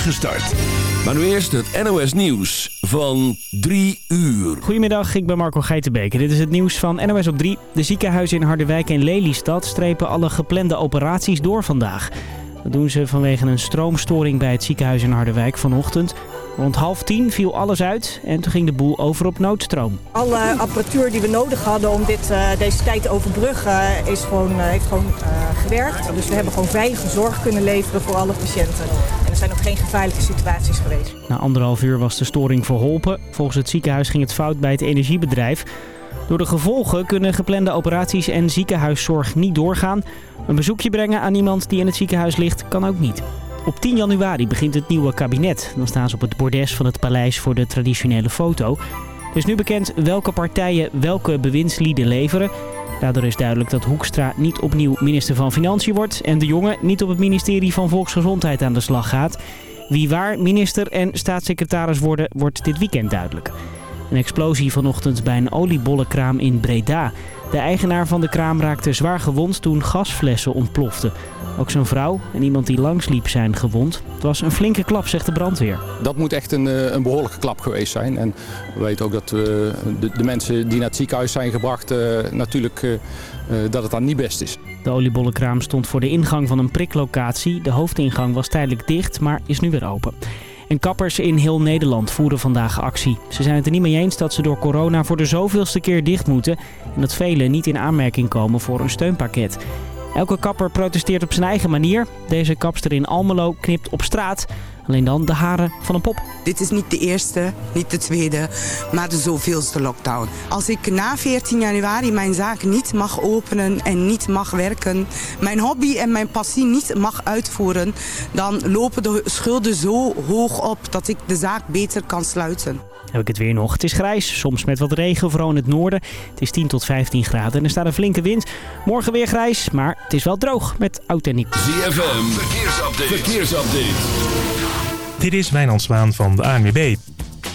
start. Maar nu eerst het NOS Nieuws van 3 uur. Goedemiddag, ik ben Marco Geitenbeek. Dit is het nieuws van NOS op 3. De ziekenhuizen in Harderwijk en Lelystad strepen alle geplande operaties door vandaag. Dat doen ze vanwege een stroomstoring bij het ziekenhuis in Harderwijk vanochtend. Rond half tien viel alles uit en toen ging de boel over op noodstroom. Alle apparatuur die we nodig hadden om dit, uh, deze tijd te overbruggen is gewoon, uh, heeft gewoon uh, gewerkt. Dus we hebben gewoon veilige zorg kunnen leveren voor alle patiënten. Er zijn nog geen gevaarlijke situaties geweest. Na anderhalf uur was de storing verholpen. Volgens het ziekenhuis ging het fout bij het energiebedrijf. Door de gevolgen kunnen geplande operaties en ziekenhuiszorg niet doorgaan. Een bezoekje brengen aan iemand die in het ziekenhuis ligt kan ook niet. Op 10 januari begint het nieuwe kabinet. Dan staan ze op het bordes van het paleis voor de traditionele foto. Het is nu bekend welke partijen welke bewindslieden leveren. Daardoor is duidelijk dat Hoekstra niet opnieuw minister van Financiën wordt... en de jongen niet op het ministerie van Volksgezondheid aan de slag gaat. Wie waar minister en staatssecretaris worden, wordt dit weekend duidelijk. Een explosie vanochtend bij een oliebollenkraam in Breda. De eigenaar van de kraam raakte zwaar gewond toen gasflessen ontploften. Ook zijn vrouw en iemand die langsliep zijn gewond. Het was een flinke klap, zegt de brandweer. Dat moet echt een, een behoorlijke klap geweest zijn. En we weten ook dat we, de, de, mensen die naar het ziekenhuis zijn gebracht... Uh, natuurlijk uh, dat het dan niet best is. De oliebollenkraam stond voor de ingang van een priklocatie. De hoofdingang was tijdelijk dicht, maar is nu weer open. En kappers in heel Nederland voeren vandaag actie. Ze zijn het er niet mee eens dat ze door corona voor de zoveelste keer dicht moeten... en dat velen niet in aanmerking komen voor een steunpakket. Elke kapper protesteert op zijn eigen manier. Deze kapster in Almelo knipt op straat. Alleen dan de haren van een pop. Dit is niet de eerste, niet de tweede, maar de zoveelste lockdown. Als ik na 14 januari mijn zaak niet mag openen en niet mag werken... mijn hobby en mijn passie niet mag uitvoeren... dan lopen de schulden zo hoog op dat ik de zaak beter kan sluiten. Heb ik het weer nog. Het is grijs, soms met wat regen, vooral in het noorden. Het is 10 tot 15 graden en er staat een flinke wind. Morgen weer grijs, maar het is wel droog met oud en nieuw. ZFM, verkeersupdate. verkeersupdate. Dit is Wijnand Zwaan van de ANWB.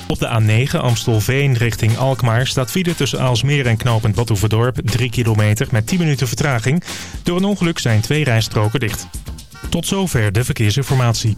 Op de A9 Amstelveen richting Alkmaar staat file tussen Aalsmeer en knooppunt Badhoevedorp 3 kilometer met 10 minuten vertraging. Door een ongeluk zijn twee rijstroken dicht. Tot zover de verkeersinformatie.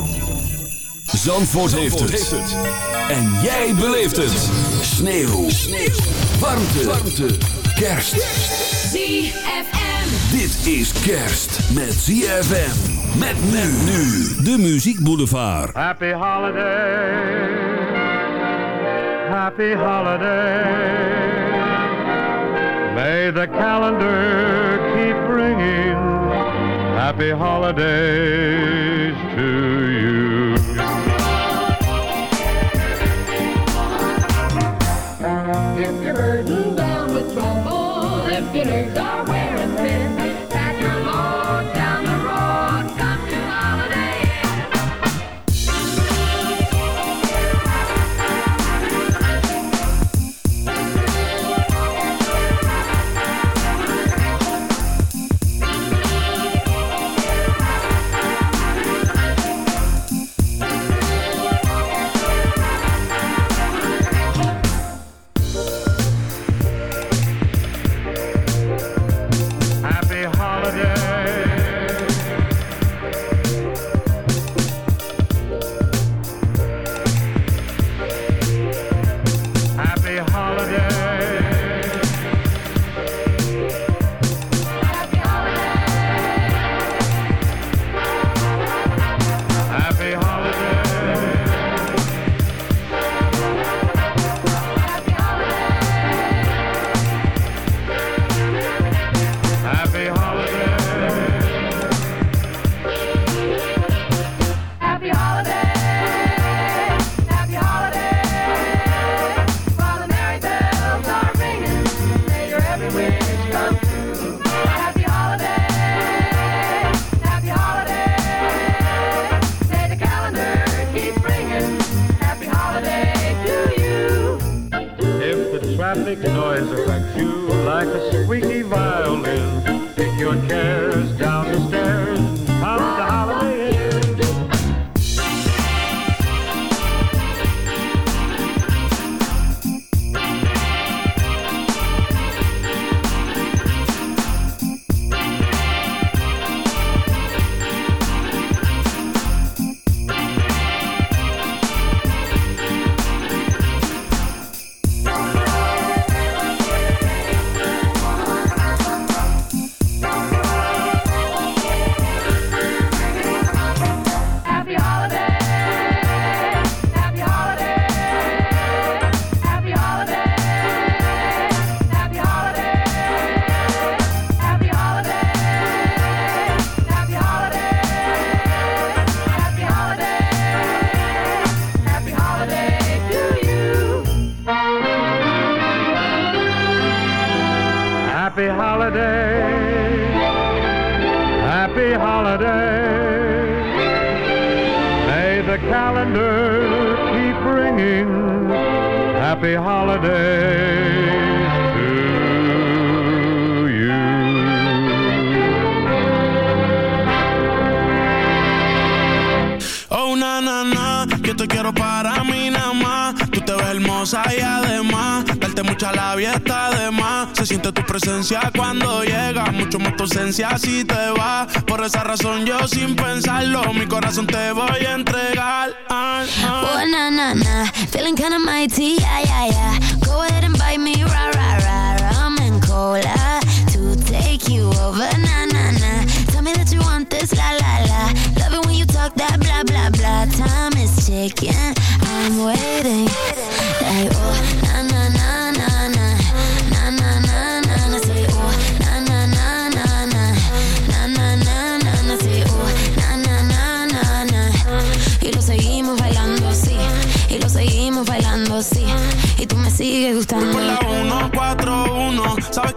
Zandvoort, heeft, het. En jij beleeft het. Sneeuw. Sneeuw. Warmte. Warmte. Kerst. ZFM. Dit is kerst met ZFM. Met men nu. De Muziek Boulevard. Happy holiday. Happy holiday. May the calendar keep bringing happy holidays to you. Por esa razón yo sin pensarlo, mi corazón te voy a entregar. Ah, ah. Oh, na, na, na, feeling kinda mighty, yeah, yeah, yeah.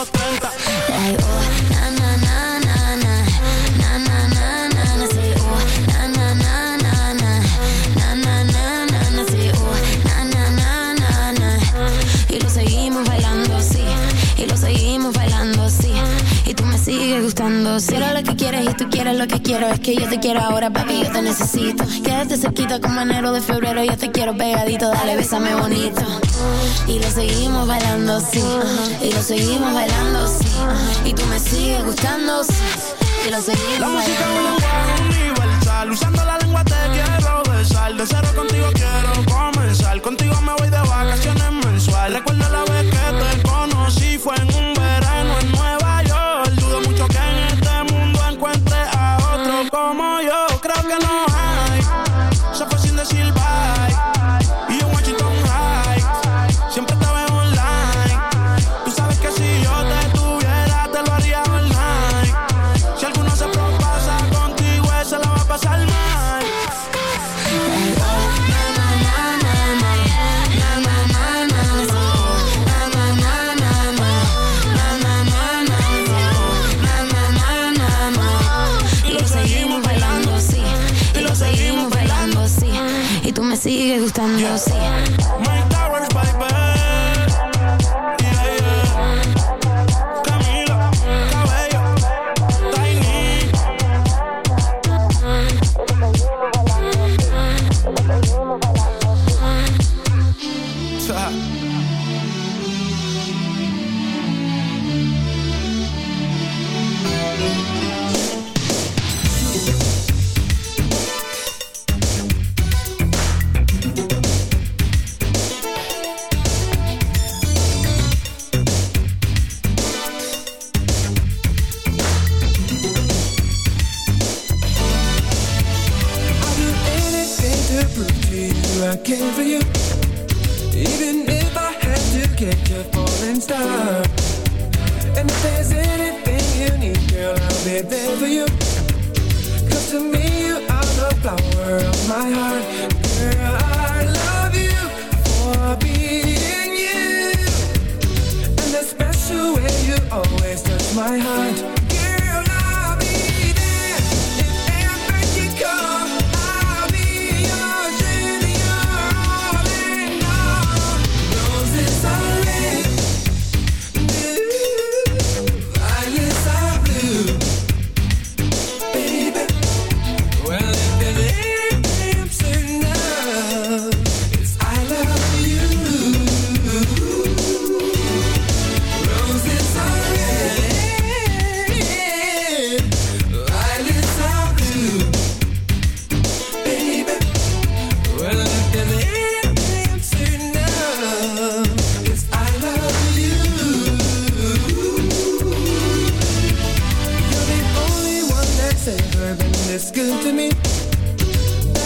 los 30. Yo será lo que quieres y tú quieres lo que quiero. Es que yo te quiero ahora, papi, yo te necesito. Quédate cerquita como enero de febrero. Yo te quiero pegadito, dale, bésame bonito. Y lo seguimos bailando, sí. Y lo seguimos bailando, sí. Y tú me sigues gustando, sí. Y lo seguimos la música bailando. Es universal. Usando la lengua te quiero besar. De cero contigo quiero comenzar. Contigo me voy de vacaciones mensual. Recuerda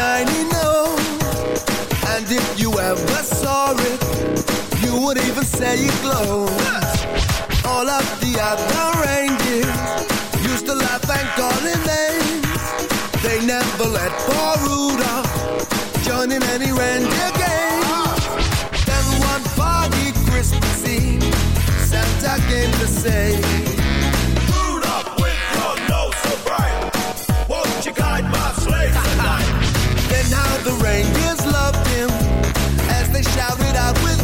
shiny nose And if you ever saw it You would even say it glows. All of the other reindeers Used to laugh and call it names. They never let poor Rudolph Join in any reindeer game. Then one foggy Christmas Eve. Santa came to say The reindeers loved him as they shouted out with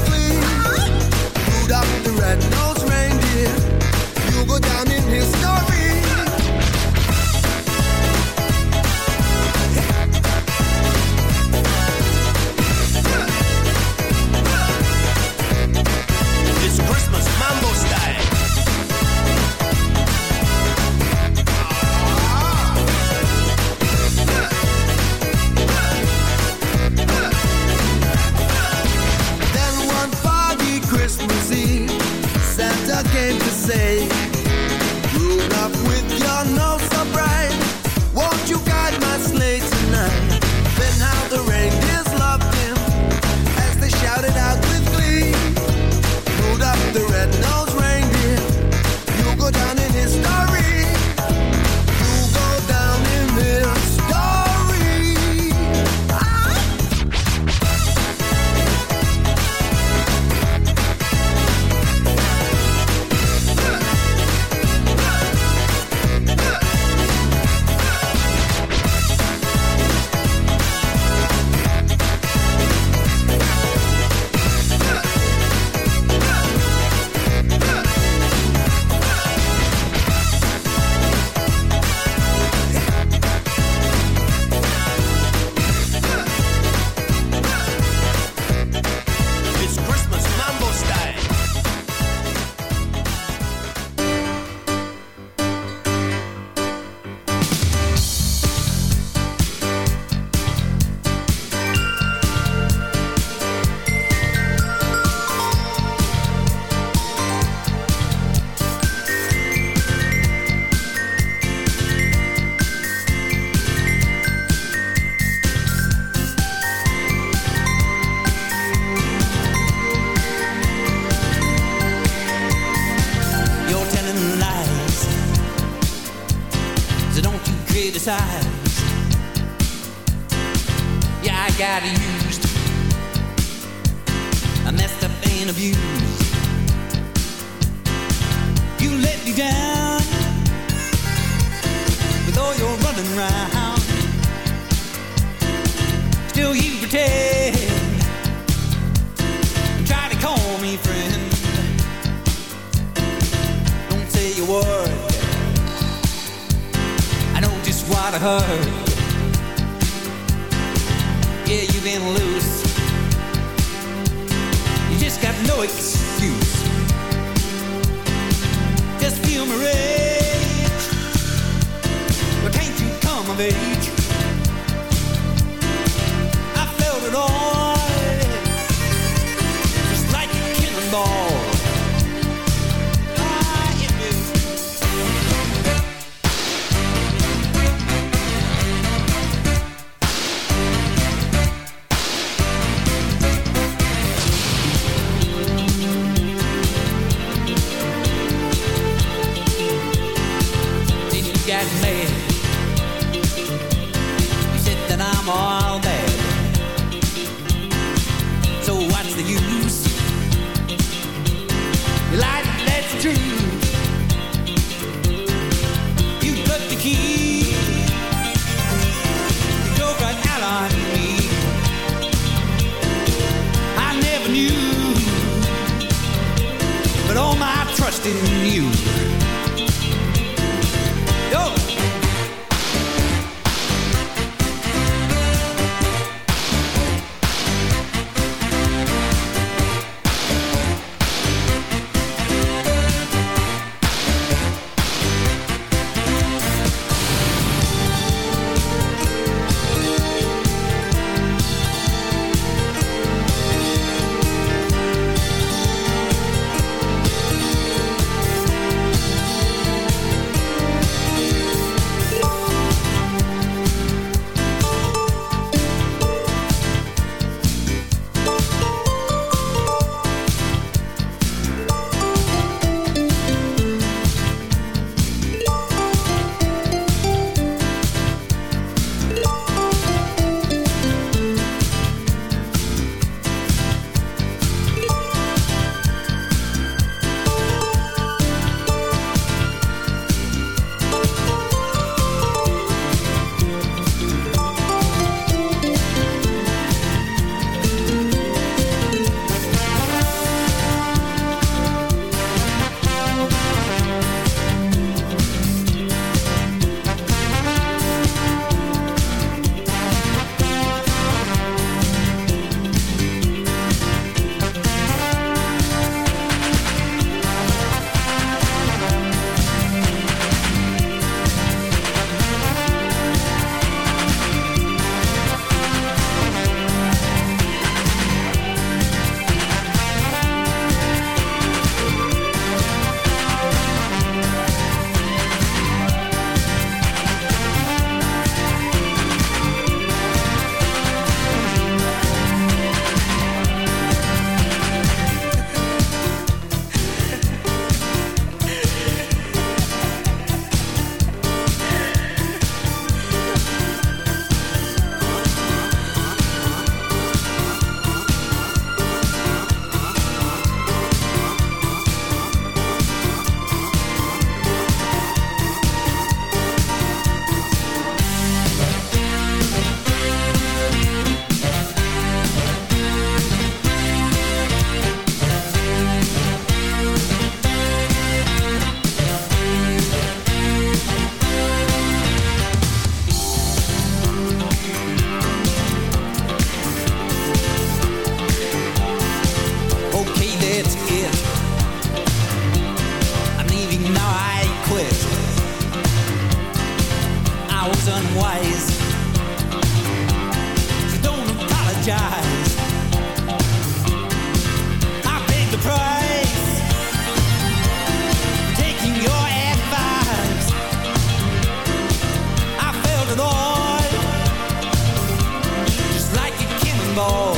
cannonball.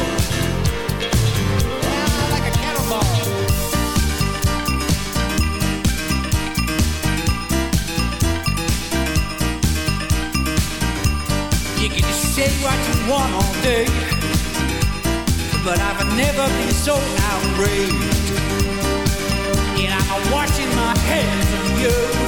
Yeah, like a cannonball. You can say what you want all day, but I've never been so outraged. And I'm watching my hands of you.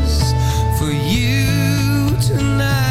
for you tonight.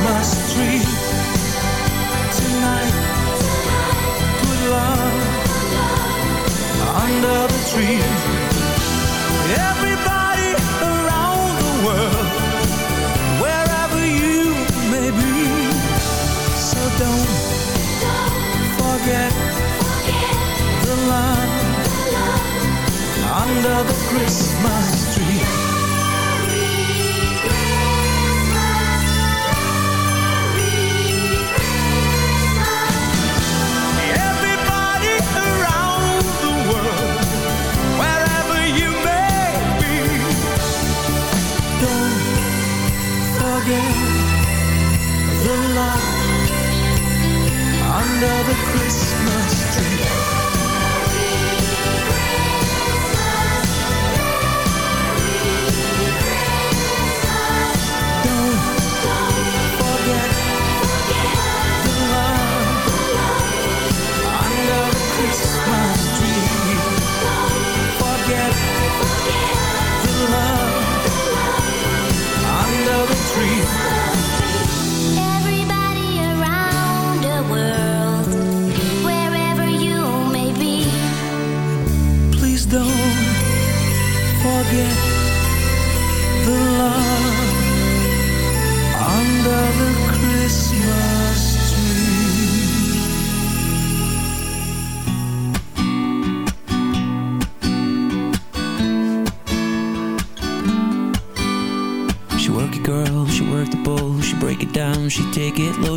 Christmas tree tonight. Good love under the tree. Everybody around the world, wherever you may be. So don't forget the love under the Christmas the under the Christmas tree.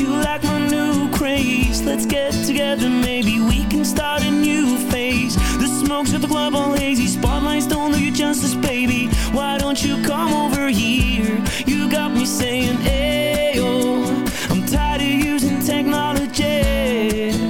You like my new craze. Let's get together, maybe we can start a new phase. The smokes at the club all hazy. Spotlights don't do you justice, baby. Why don't you come over here? You got me saying, Ayo. Oh, I'm tired of using technology.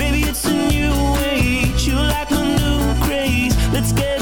Let's get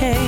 that